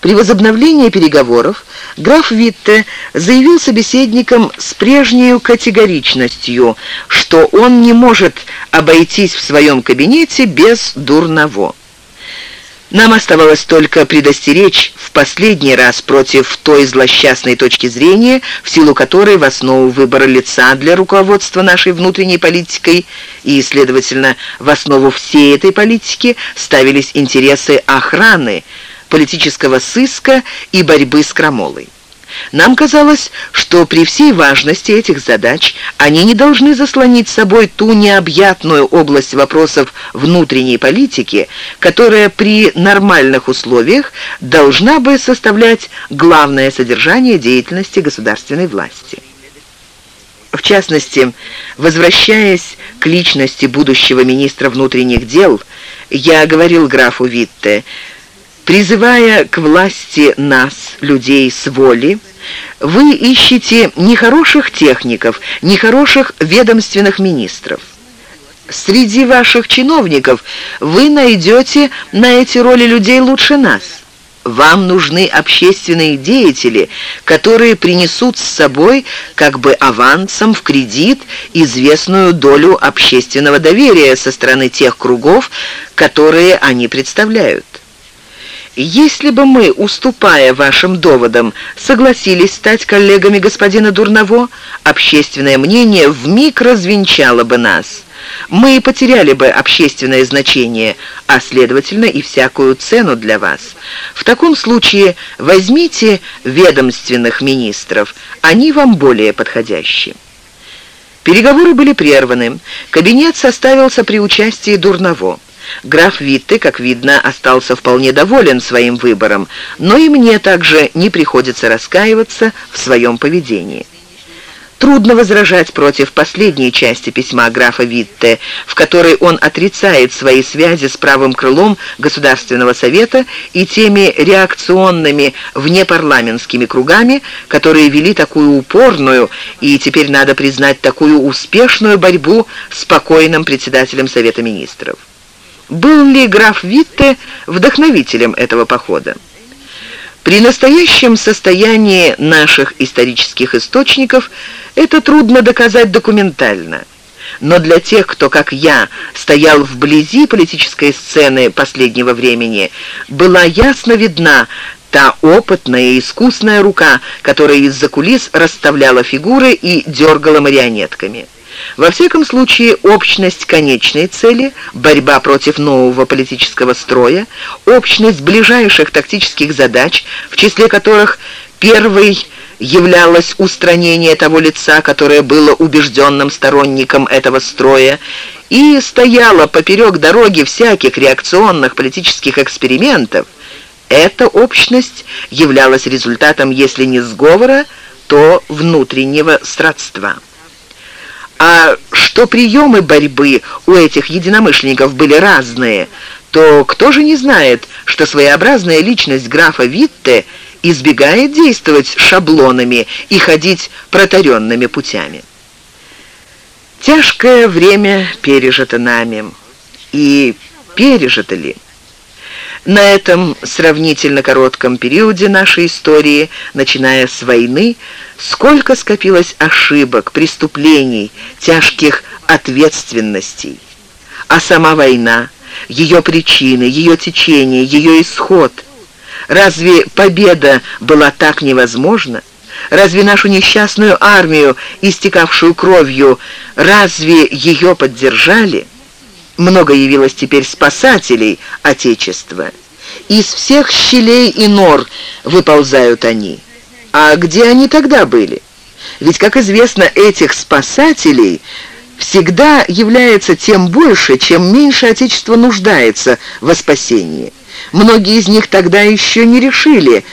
При возобновлении переговоров граф Витте заявил собеседникам с прежней категоричностью, что он не может обойтись в своем кабинете без дурного. Нам оставалось только предостеречь в последний раз против той злосчастной точки зрения, в силу которой в основу выбора лица для руководства нашей внутренней политикой и, следовательно, в основу всей этой политики ставились интересы охраны, политического сыска и борьбы с крамолой. Нам казалось, что при всей важности этих задач они не должны заслонить собой ту необъятную область вопросов внутренней политики, которая при нормальных условиях должна бы составлять главное содержание деятельности государственной власти. В частности, возвращаясь к личности будущего министра внутренних дел, я говорил графу Витте, Призывая к власти нас, людей с воли, вы ищете не хороших техников, не хороших ведомственных министров. Среди ваших чиновников вы найдете на эти роли людей лучше нас. Вам нужны общественные деятели, которые принесут с собой как бы авансом в кредит известную долю общественного доверия со стороны тех кругов, которые они представляют. Если бы мы, уступая вашим доводам, согласились стать коллегами господина Дурново, общественное мнение вмиг развенчало бы нас. Мы потеряли бы общественное значение, а, следовательно, и всякую цену для вас. В таком случае возьмите ведомственных министров, они вам более подходящие. Переговоры были прерваны. Кабинет составился при участии Дурново. Граф Витте, как видно, остался вполне доволен своим выбором, но и мне также не приходится раскаиваться в своем поведении. Трудно возражать против последней части письма графа Витте, в которой он отрицает свои связи с правым крылом Государственного совета и теми реакционными внепарламентскими кругами, которые вели такую упорную и, теперь надо признать, такую успешную борьбу с покойным председателем Совета министров. Был ли граф Витте вдохновителем этого похода? При настоящем состоянии наших исторических источников это трудно доказать документально. Но для тех, кто, как я, стоял вблизи политической сцены последнего времени, была ясно видна та опытная и искусная рука, которая из-за кулис расставляла фигуры и дергала марионетками. Во всяком случае, общность конечной цели, борьба против нового политического строя, общность ближайших тактических задач, в числе которых первый являлось устранение того лица, которое было убежденным сторонником этого строя, и стояло поперек дороги всяких реакционных политических экспериментов, эта общность являлась результатом, если не сговора, то внутреннего сродства. А что приемы борьбы у этих единомышленников были разные, то кто же не знает, что своеобразная личность графа Витте избегает действовать шаблонами и ходить протаренными путями. Тяжкое время пережито нами. И пережито ли? На этом сравнительно коротком периоде нашей истории, начиная с войны, сколько скопилось ошибок, преступлений, тяжких ответственностей. А сама война, ее причины, ее течение, ее исход. Разве победа была так невозможна? Разве нашу несчастную армию, истекавшую кровью, разве ее поддержали? Много явилось теперь спасателей Отечества. Из всех щелей и нор выползают они. А где они тогда были? Ведь, как известно, этих спасателей всегда является тем больше, чем меньше Отечество нуждается во спасении. Многие из них тогда еще не решили,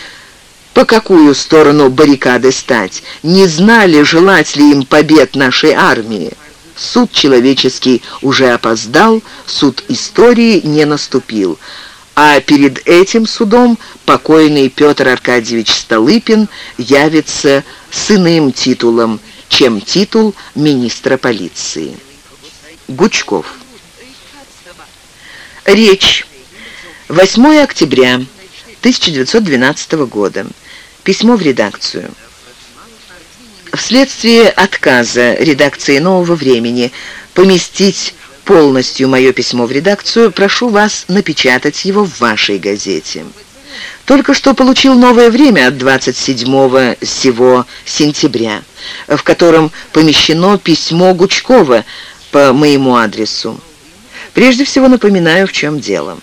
по какую сторону баррикады стать, не знали, желать ли им побед нашей армии. Суд человеческий уже опоздал, суд истории не наступил. А перед этим судом покойный Петр Аркадьевич Столыпин явится с иным титулом, чем титул министра полиции. Гучков. Речь. 8 октября 1912 года. Письмо в редакцию. Вследствие отказа редакции «Нового времени» поместить полностью мое письмо в редакцию, прошу вас напечатать его в вашей газете. Только что получил новое время от 27 сего сентября, в котором помещено письмо Гучкова по моему адресу. Прежде всего напоминаю, в чем дело.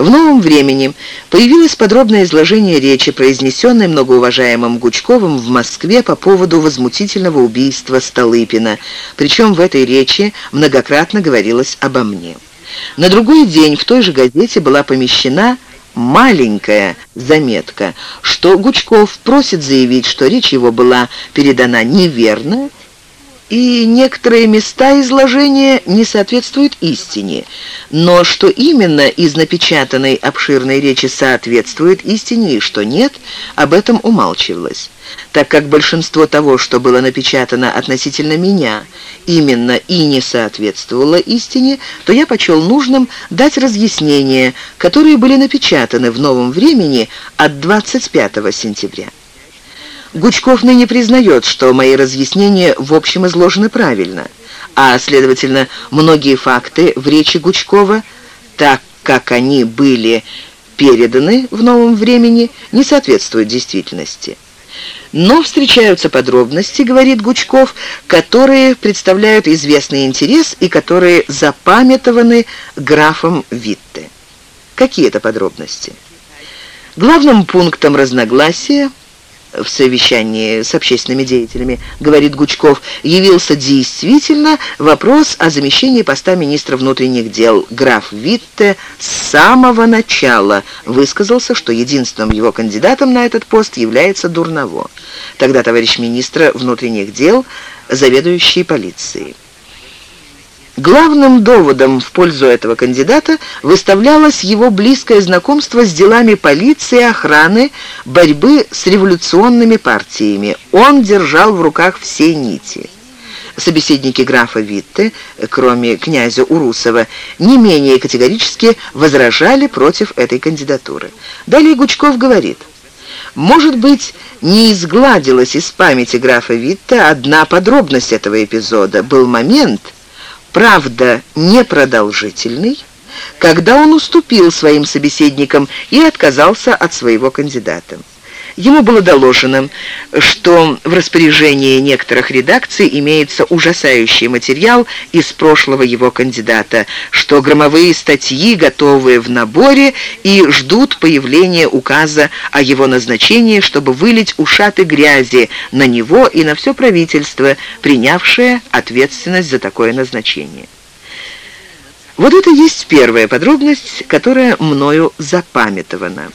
В «Новом времени» появилось подробное изложение речи, произнесенной многоуважаемым Гучковым в Москве по поводу возмутительного убийства Столыпина, причем в этой речи многократно говорилось обо мне. На другой день в той же газете была помещена маленькая заметка, что Гучков просит заявить, что речь его была передана неверно, и некоторые места изложения не соответствуют истине, но что именно из напечатанной обширной речи соответствует истине и что нет, об этом умалчивалось. Так как большинство того, что было напечатано относительно меня, именно и не соответствовало истине, то я почел нужным дать разъяснения, которые были напечатаны в «Новом времени» от 25 сентября. Гучков ныне признает, что мои разъяснения в общем изложены правильно, а, следовательно, многие факты в речи Гучкова, так как они были переданы в новом времени, не соответствуют действительности. Но встречаются подробности, говорит Гучков, которые представляют известный интерес и которые запамятованы графом Витте. Какие это подробности? Главным пунктом разногласия в совещании с общественными деятелями, говорит Гучков, явился действительно вопрос о замещении поста министра внутренних дел. Граф Витте с самого начала высказался, что единственным его кандидатом на этот пост является Дурново. Тогда товарищ министра внутренних дел, заведующий полицией. Главным доводом в пользу этого кандидата выставлялось его близкое знакомство с делами полиции, охраны, борьбы с революционными партиями. Он держал в руках все нити. Собеседники графа Витте, кроме князя Урусова, не менее категорически возражали против этой кандидатуры. Далее Гучков говорит, «Может быть, не изгладилась из памяти графа Витте одна подробность этого эпизода. Был момент, правда, непродолжительный, когда он уступил своим собеседникам и отказался от своего кандидата. Ему было доложено, что в распоряжении некоторых редакций имеется ужасающий материал из прошлого его кандидата, что громовые статьи готовы в наборе и ждут появления указа о его назначении, чтобы вылить ушаты грязи на него и на все правительство, принявшее ответственность за такое назначение. Вот это есть первая подробность, которая мною запамятована.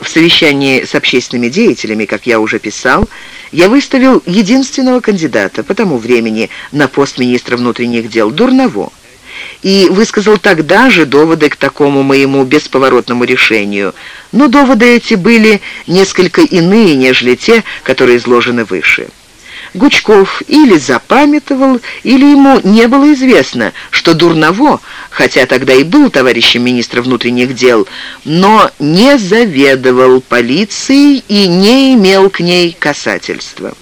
В совещании с общественными деятелями, как я уже писал, я выставил единственного кандидата по тому времени на пост министра внутренних дел Дурново и высказал тогда же доводы к такому моему бесповоротному решению. Но доводы эти были несколько иные, нежели те, которые изложены выше. Гучков или запамятовал, или ему не было известно, что Дурново, хотя тогда и был товарищем министра внутренних дел, но не заведовал полицией и не имел к ней касательства.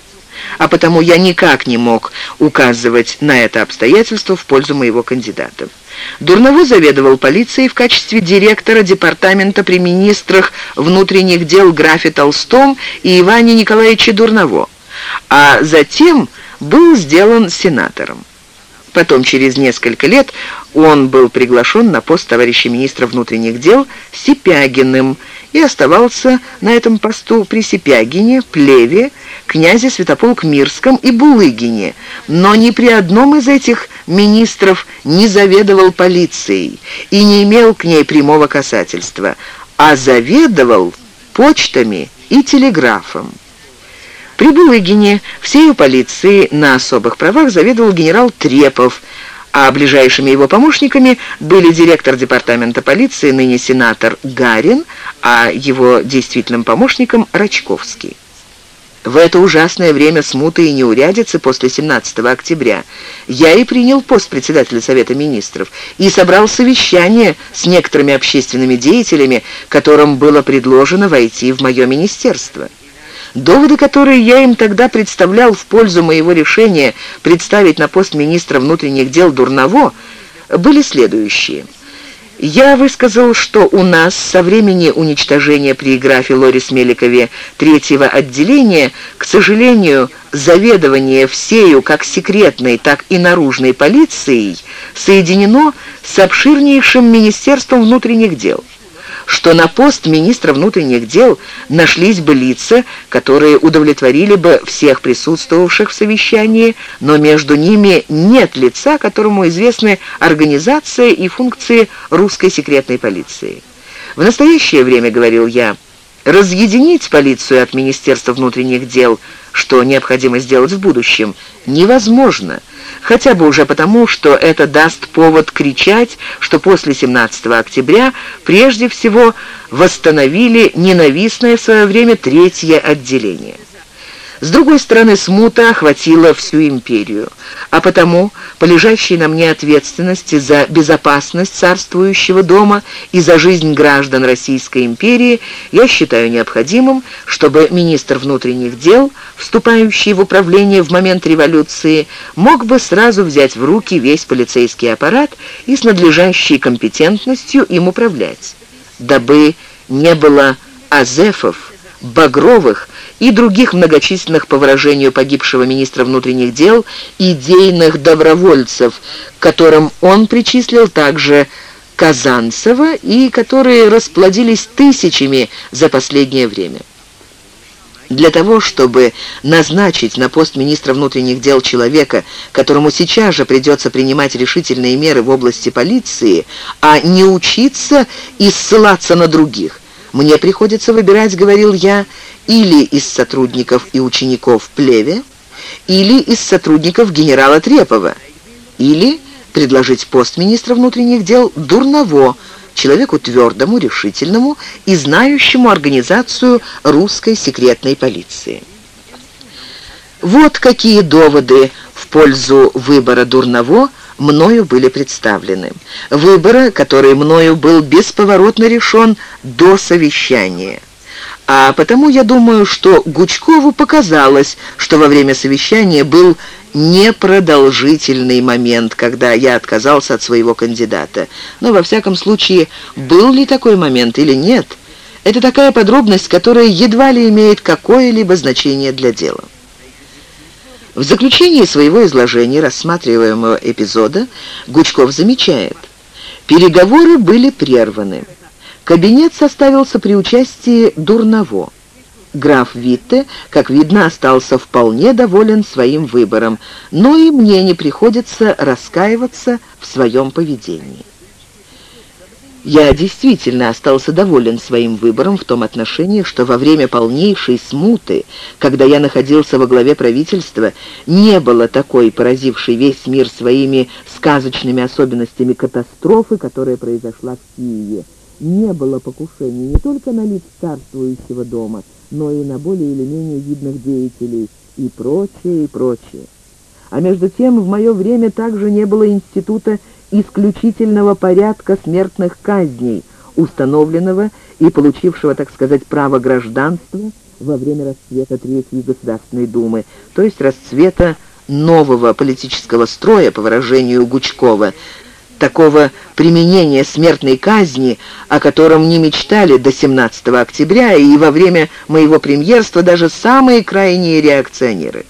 А потому я никак не мог указывать на это обстоятельство в пользу моего кандидата. Дурново заведовал полицией в качестве директора департамента при министрах внутренних дел графе Толстом и Иване Николаевиче Дурново а затем был сделан сенатором. Потом, через несколько лет, он был приглашен на пост товарища министра внутренних дел Сипягиным и оставался на этом посту при Сипягине, Плеве, князе Святополк Мирском и Булыгине, но ни при одном из этих министров не заведовал полицией и не имел к ней прямого касательства, а заведовал почтами и телеграфом. При Булыгине всею полиции на особых правах заведовал генерал Трепов, а ближайшими его помощниками были директор департамента полиции, ныне сенатор Гарин, а его действительным помощником Рачковский. В это ужасное время смуты и неурядицы после 17 октября я и принял пост председателя Совета Министров и собрал совещание с некоторыми общественными деятелями, которым было предложено войти в мое министерство. Доводы, которые я им тогда представлял в пользу моего решения представить на пост министра внутренних дел Дурново, были следующие – я высказал, что у нас со времени уничтожения при графе Лорис Меликове третьего отделения, к сожалению, заведование всею как секретной, так и наружной полицией соединено с обширнейшим Министерством внутренних дел что на пост министра внутренних дел нашлись бы лица, которые удовлетворили бы всех присутствовавших в совещании, но между ними нет лица, которому известны организация и функции русской секретной полиции. В настоящее время, говорил я, разъединить полицию от Министерства внутренних дел, что необходимо сделать в будущем, невозможно – хотя бы уже потому, что это даст повод кричать, что после 17 октября прежде всего восстановили ненавистное в свое время третье отделение. С другой стороны, смута охватила всю империю, а потому, по лежащей на мне ответственности за безопасность царствующего дома и за жизнь граждан Российской империи, я считаю необходимым, чтобы министр внутренних дел, вступающий в управление в момент революции, мог бы сразу взять в руки весь полицейский аппарат и с надлежащей компетентностью им управлять, дабы не было азефов, багровых, и других многочисленных, по выражению погибшего министра внутренних дел, идейных добровольцев, которым он причислил также Казанцева и которые расплодились тысячами за последнее время. Для того, чтобы назначить на пост министра внутренних дел человека, которому сейчас же придется принимать решительные меры в области полиции, а не учиться и ссылаться на других, мне приходится выбирать, говорил я, или из сотрудников и учеников Плеве, или из сотрудников генерала Трепова, или предложить пост министра внутренних дел Дурново, человеку твердому, решительному и знающему организацию русской секретной полиции. Вот какие доводы в пользу выбора Дурново мною были представлены. Выбора, который мною был бесповоротно решен до совещания. А потому я думаю, что Гучкову показалось, что во время совещания был непродолжительный момент, когда я отказался от своего кандидата. Но, во всяком случае, был ли такой момент или нет, это такая подробность, которая едва ли имеет какое-либо значение для дела. В заключении своего изложения рассматриваемого эпизода Гучков замечает, переговоры были прерваны. Кабинет составился при участии Дурново. Граф Витте, как видно, остался вполне доволен своим выбором, но и мне не приходится раскаиваться в своем поведении. Я действительно остался доволен своим выбором в том отношении, что во время полнейшей смуты, когда я находился во главе правительства, не было такой поразившей весь мир своими сказочными особенностями катастрофы, которая произошла в Киеве не было покушений не только на лиц царствующего дома, но и на более или менее видных деятелей и прочее, и прочее. А между тем в мое время также не было института исключительного порядка смертных казней, установленного и получившего, так сказать, право гражданства во время расцвета Третьей Государственной Думы, то есть расцвета нового политического строя, по выражению Гучкова, такого применения смертной казни, о котором не мечтали до 17 октября и во время моего премьерства даже самые крайние реакционеры.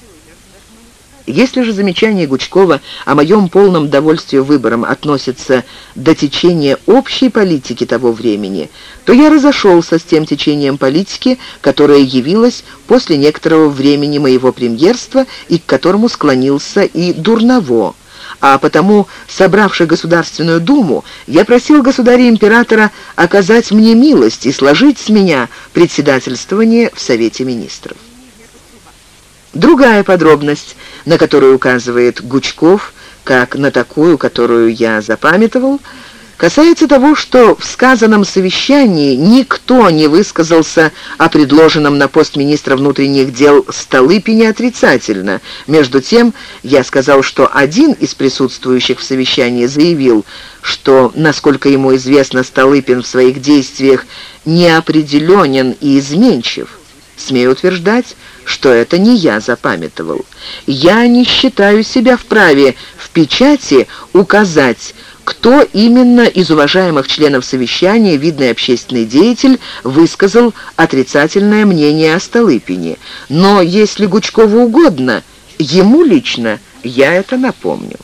Если же замечание Гучкова о моем полном довольстве выбором относится до течения общей политики того времени, то я разошелся с тем течением политики, которое явилось после некоторого времени моего премьерства и к которому склонился и Дурново, а потому, собравший Государственную Думу, я просил государя-императора оказать мне милость и сложить с меня председательствование в Совете Министров. Другая подробность, на которую указывает Гучков, как на такую, которую я запамятовал, касается того, что в сказанном совещании никто не высказался о предложенном на пост министра внутренних дел Столыпине отрицательно. Между тем, я сказал, что один из присутствующих в совещании заявил, что, насколько ему известно, Столыпин в своих действиях неопределенен и изменчив. Смею утверждать, что это не я запамятовал. Я не считаю себя вправе в печати указать, кто именно из уважаемых членов совещания, видный общественный деятель, высказал отрицательное мнение о Столыпине. Но если Гучкову угодно, ему лично я это напомню.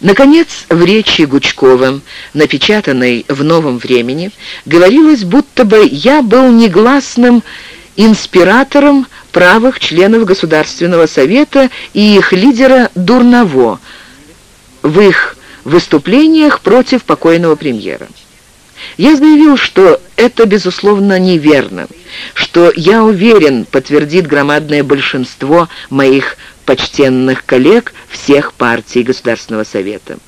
Наконец, в речи Гучкова, напечатанной в «Новом времени», говорилось, будто бы я был негласным инспиратором правых членов Государственного совета и их лидера Дурново, в их выступлениях против покойного премьера. Я заявил, что это, безусловно, неверно, что, я уверен, подтвердит громадное большинство моих почтенных коллег всех партий Государственного Совета.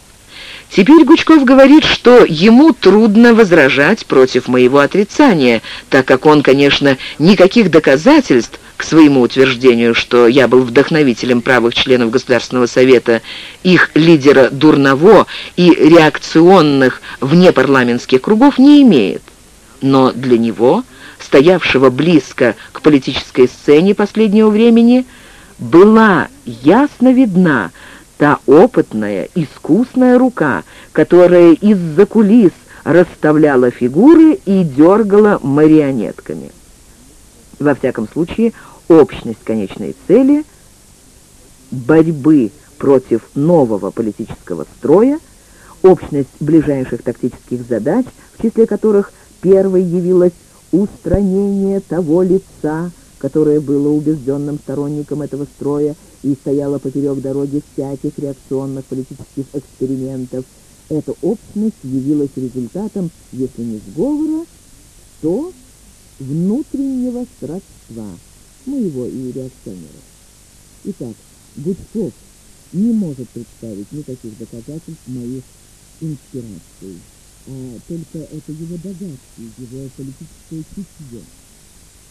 Теперь Гучков говорит, что ему трудно возражать против моего отрицания, так как он, конечно, никаких доказательств к своему утверждению, что я был вдохновителем правых членов Государственного Совета, их лидера Дурново и реакционных внепарламентских кругов не имеет. Но для него, стоявшего близко к политической сцене последнего времени, была ясно видна та опытная, искусная рука, которая из-за кулис расставляла фигуры и дергала марионетками. Во всяком случае, общность конечной цели борьбы против нового политического строя, общность ближайших тактических задач, в числе которых первой явилось устранение того лица, которое было убежденным сторонником этого строя и стояло поперек дороги всяких реакционных политических экспериментов. Эта общность явилась результатом, если не сговора, то внутреннего сродства моего и реакционеров. Итак, Гудков не может представить никаких доказательств моих инспираций, а только это его догадки, его политическое чутье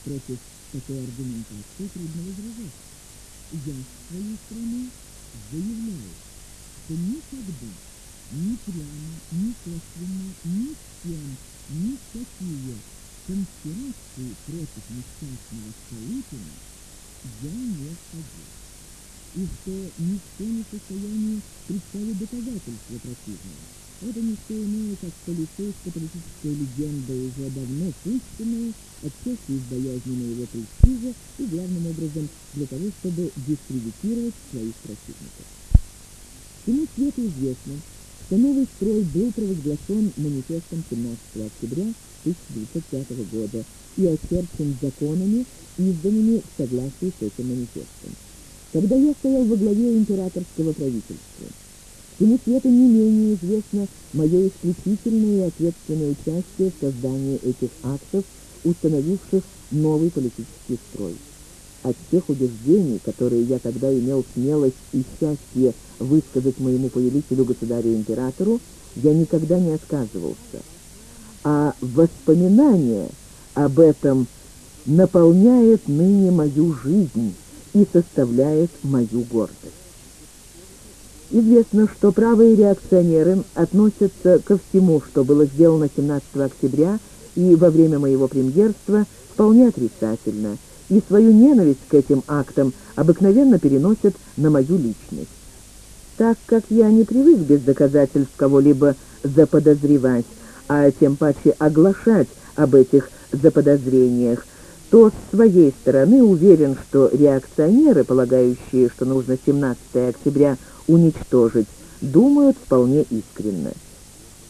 против такой аргументации трудно возражать. Я, с своей стороны, заявляю, что никогда, ни прямо, ни косвенно, ни с кем, никакие конспирации против несчастного Столыпина я не входил. И что никто не в состоянии представить доказательства противного. Это не что иное, как полицейско-политическая легенда, уже давно пущенная, отчасти из боязни моего престижа и, главным образом, для того, чтобы дискредитировать своих противников. Всему свету известно, что новый строй был провозглашен манифестом 17 октября 1905 года и очерчен законами, изданными в согласии с этим манифестом. Когда я стоял во главе императорского правительства, Всему свету не менее известно мое исключительное и ответственное участие в создании этих актов, установивших новый политический строй. От тех убеждений, которые я тогда имел смелость и счастье высказать моему повелителю государю-императору, я никогда не отказывался. А воспоминание об этом наполняет ныне мою жизнь и составляет мою гордость. Известно, что правые реакционеры относятся ко всему, что было сделано 17 октября и во время моего премьерства, вполне отрицательно, и свою ненависть к этим актам обыкновенно переносят на мою личность. Так как я не привык без доказательств кого-либо заподозревать, а тем паче оглашать об этих заподозрениях, то с своей стороны уверен, что реакционеры, полагающие, что нужно 17 октября уничтожить, думают вполне искренне.